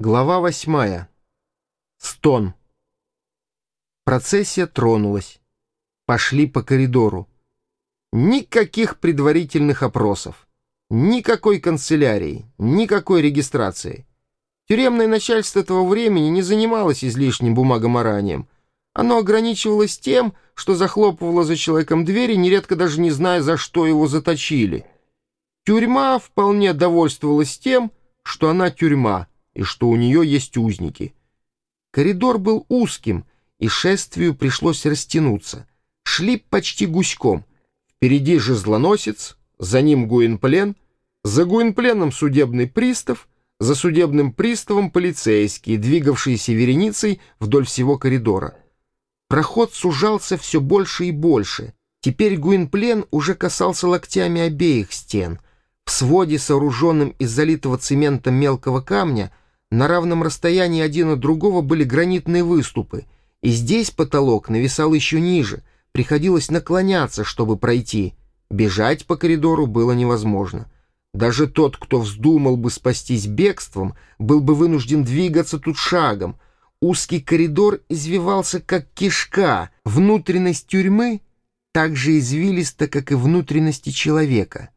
Глава восьмая. Стон. Процессия тронулась. Пошли по коридору. Никаких предварительных опросов. Никакой канцелярии, никакой регистрации. Тюремное начальство этого времени не занималось излишним бумагоморанием. Оно ограничивалось тем, что захлопывало за человеком двери, нередко даже не зная, за что его заточили. Тюрьма вполне довольствовалась тем, что она тюрьма — и что у нее есть узники. Коридор был узким, и шествию пришлось растянуться. Шли почти гуськом. Впереди же злоносец, за ним Гуинплен, за Гуинпленом судебный пристав, за судебным приставом полицейские, двигавшиеся вереницей вдоль всего коридора. Проход сужался все больше и больше. Теперь Гуинплен уже касался локтями обеих стен. В своде, сооруженном из залитого цементом мелкого камня, на равном расстоянии один от другого были гранитные выступы, и здесь потолок нависал еще ниже, приходилось наклоняться, чтобы пройти. Бежать по коридору было невозможно. Даже тот, кто вздумал бы спастись бегством, был бы вынужден двигаться тут шагом. Узкий коридор извивался, как кишка. Внутренность тюрьмы так же извилиста, как и внутренности человека.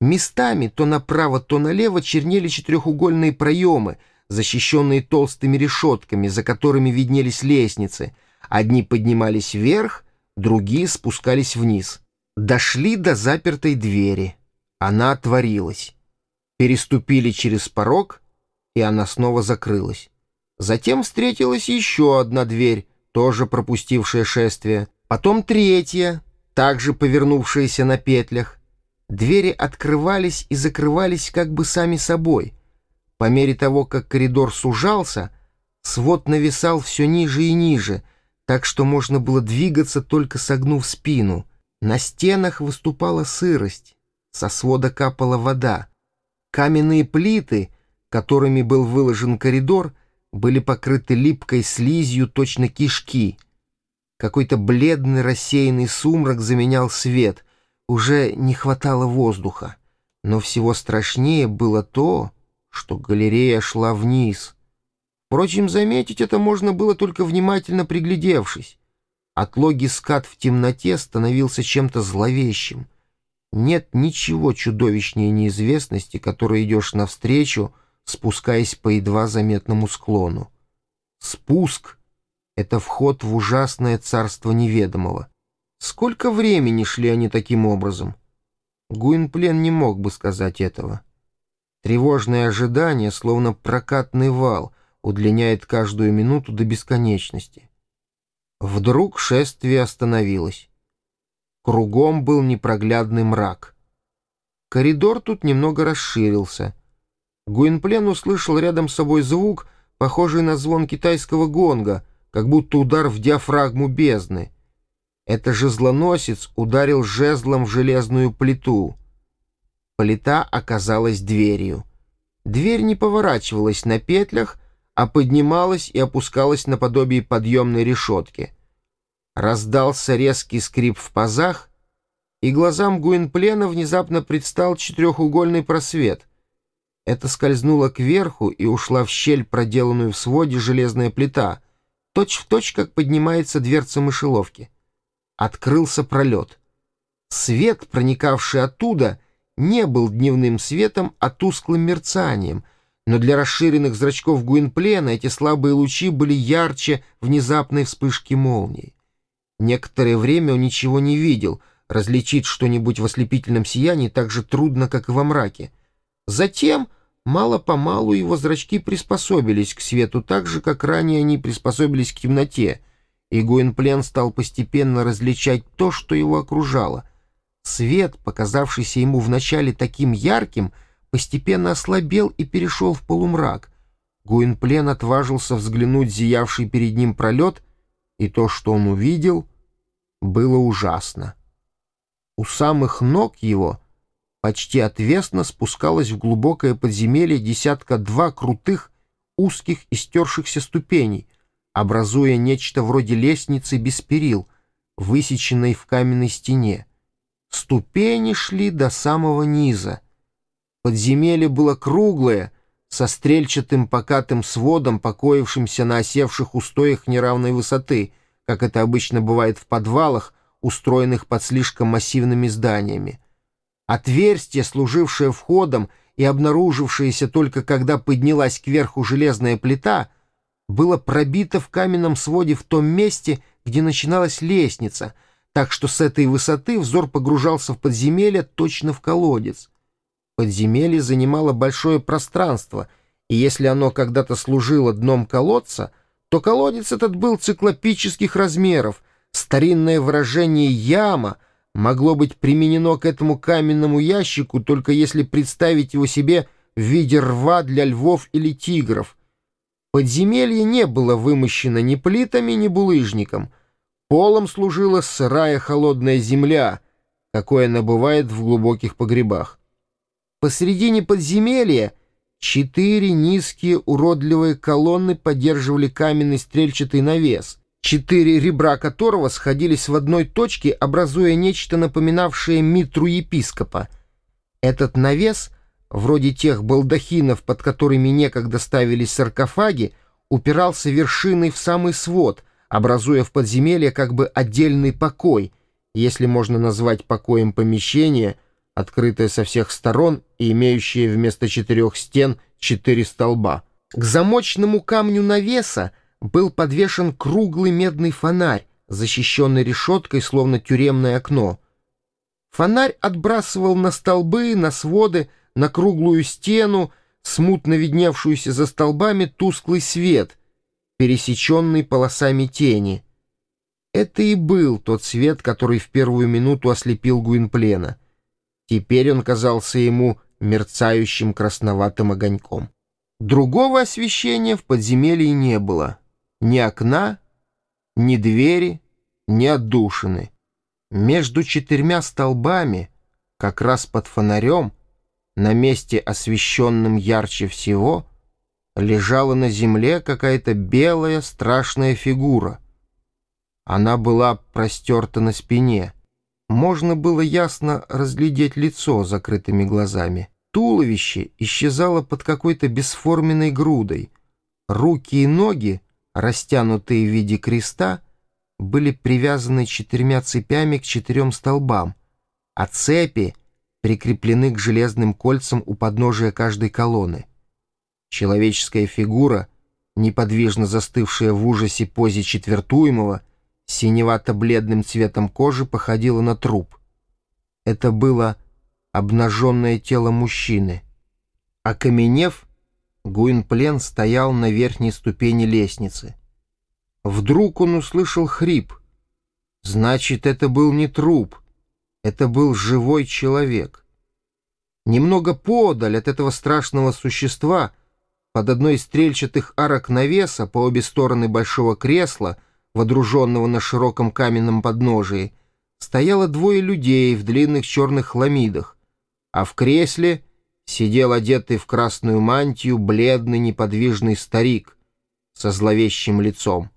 Местами то направо, то налево чернели четырехугольные проемы — защищенные толстыми решетками, за которыми виднелись лестницы. Одни поднимались вверх, другие спускались вниз. Дошли до запертой двери. Она отворилась. Переступили через порог, и она снова закрылась. Затем встретилась еще одна дверь, тоже пропустившая шествие. Потом третья, также повернувшаяся на петлях. Двери открывались и закрывались как бы сами собой — по мере того, как коридор сужался, свод нависал все ниже и ниже, так что можно было двигаться, только согнув спину. На стенах выступала сырость, со свода капала вода. Каменные плиты, которыми был выложен коридор, были покрыты липкой слизью точно кишки. Какой-то бледный рассеянный сумрак заменял свет. Уже не хватало воздуха. Но всего страшнее было то, что галерея шла вниз. Впрочем, заметить это можно было только внимательно приглядевшись. Отлогий скат в темноте становился чем-то зловещим. Нет ничего чудовищнее неизвестности, которой идешь навстречу, спускаясь по едва заметному склону. Спуск — это вход в ужасное царство неведомого. Сколько времени шли они таким образом? Гуинплен не мог бы сказать этого. Тревожное ожидание, словно прокатный вал, удлиняет каждую минуту до бесконечности. Вдруг шествие остановилось. Кругом был непроглядный мрак. Коридор тут немного расширился. Гуинплен услышал рядом с собой звук, похожий на звон китайского гонга, как будто удар в диафрагму бездны. Это жезлоносец ударил жезлом в железную плиту — Плита оказалась дверью. Дверь не поворачивалась на петлях, а поднималась и опускалась наподобие подъемной решетки. Раздался резкий скрип в пазах, и глазам Гуинплена внезапно предстал четырехугольный просвет. Это скользнуло кверху и ушла в щель, проделанную в своде железная плита, точь-в-точь, точь, как поднимается дверца мышеловки. Открылся пролет. Свет, проникавший оттуда, не был дневным светом, а тусклым мерцанием, но для расширенных зрачков Гуинплена эти слабые лучи были ярче внезапной вспышки молнии. Некоторое время он ничего не видел, различить что-нибудь в ослепительном сиянии так же трудно, как и во мраке. Затем мало-помалу его зрачки приспособились к свету так же, как ранее они приспособились к темноте, и Гуинплен стал постепенно различать то, что его окружало — Свет, показавшийся ему вначале таким ярким, постепенно ослабел и перешел в полумрак. Гуинплен отважился взглянуть зиявший перед ним пролет, и то, что он увидел, было ужасно. У самых ног его почти отвесно спускалось в глубокое подземелье десятка-два крутых, узких и стершихся ступеней, образуя нечто вроде лестницы без перил, высеченной в каменной стене. Ступени шли до самого низа. Подземелье было круглое, со стрельчатым покатым сводом, покоившимся на осевших устоях неравной высоты, как это обычно бывает в подвалах, устроенных под слишком массивными зданиями. Отверстие, служившее входом и обнаружившееся только когда поднялась кверху железная плита, было пробито в каменном своде в том месте, где начиналась лестница, так что с этой высоты взор погружался в подземелье точно в колодец. Подземелье занимало большое пространство, и если оно когда-то служило дном колодца, то колодец этот был циклопических размеров, старинное выражение «яма» могло быть применено к этому каменному ящику, только если представить его себе в виде рва для львов или тигров. Подземелье не было вымощено ни плитами, ни булыжником. Полом служила сырая холодная земля, какой она бывает в глубоких погребах. Посредине подземелья четыре низкие уродливые колонны поддерживали каменный стрельчатый навес — четыре ребра которого сходились в одной точке, образуя нечто напоминавшее митру епископа. Этот навес, вроде тех балдахинов, под которыми некогда ставились саркофаги, упирался вершиной в самый свод, образуя в подземелье как бы отдельный покой, если можно назвать покоем помещение, открытое со всех сторон и имеющее вместо четырех стен четыре столба. К замочному камню навеса был подвешен круглый медный фонарь, защищенный решеткой, словно тюремное окно. Фонарь отбрасывал на столбы, на своды, на круглую стену, смутно видневшуюся за столбами тусклый свет, пересеченный полосами тени. Это и был тот свет, который в первую минуту ослепил Гуинплена. Теперь он казался ему мерцающим красноватым огоньком. Другого освещения в подземелье не было — ни окна, ни двери, ни отдушины. Между четырьмя столбами, как раз под фонарем, на месте, освещенном ярче всего, лежала на земле какая-то белая страшная фигура. Она была простерта на спине. Можно было ясно разглядеть лицо закрытыми глазами. Туловище исчезало под какой-то бесформенной грудой. Руки и ноги растянутые в виде креста, были привязаны четырьмя цепями к четырем столбам, а цепи прикреплены к железным кольцам у подножия каждой колонны. Человеческая фигура, неподвижно застывшая в ужасе позе четвертуемого, синевато-бледным цветом кожи походила на труп. Это было обнаженное тело мужчины. Окаменев, Гуинплен стоял на верхней ступени лестницы. Вдруг он услышал хрип. Значит, это был не труп. Это был живой человек. Немного подаль от этого страшного существа, под одной из стрельчатых арок навеса по обе стороны большого кресла, водруженного на широком каменном подножии, стояло двое людей в длинных черных хламидах, а в кресле — сидел одетый в красную мантию бледный неподвижный старик со зловещим лицом,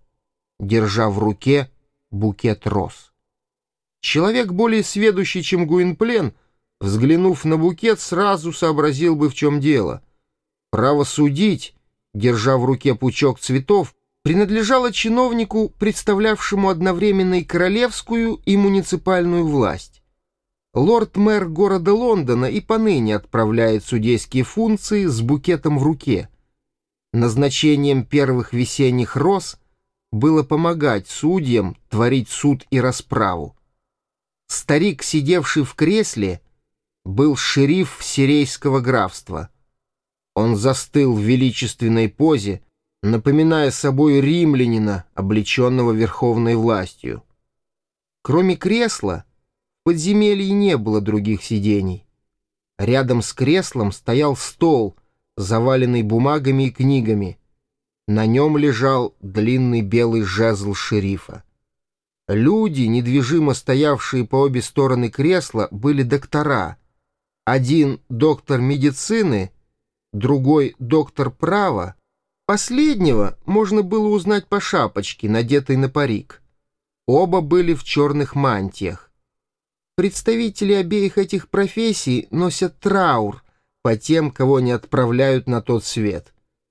держа в руке букет роз. Человек более сведущий, чем Гуинплен, взглянув на букет, сразу сообразил бы, в чем дело. Право судить, держа в руке пучок цветов, принадлежало чиновнику, представлявшему одновременно и королевскую, и муниципальную власть. Лорд-мэр города Лондона и поныне отправляет судейские функции с букетом в руке. Назначением первых весенних роз было помогать судьям творить суд и расправу. Старик, сидевший в кресле, был шериф Сирейского графства. Он застыл в величественной позе, напоминая собой римлянина, облеченного верховной властью. Кроме кресла, подземелье не было других сидений. Рядом с креслом стоял стол, заваленный бумагами и книгами. На нем лежал длинный белый жезл шерифа. Люди, недвижимо стоявшие по обе стороны кресла, были доктора. Один — доктор медицины, другой — доктор права. Последнего можно было узнать по шапочке, надетой на парик. Оба были в черных мантиях. Представители обеих этих профессий носят траур, по тем, кого не отправляют на тот свет.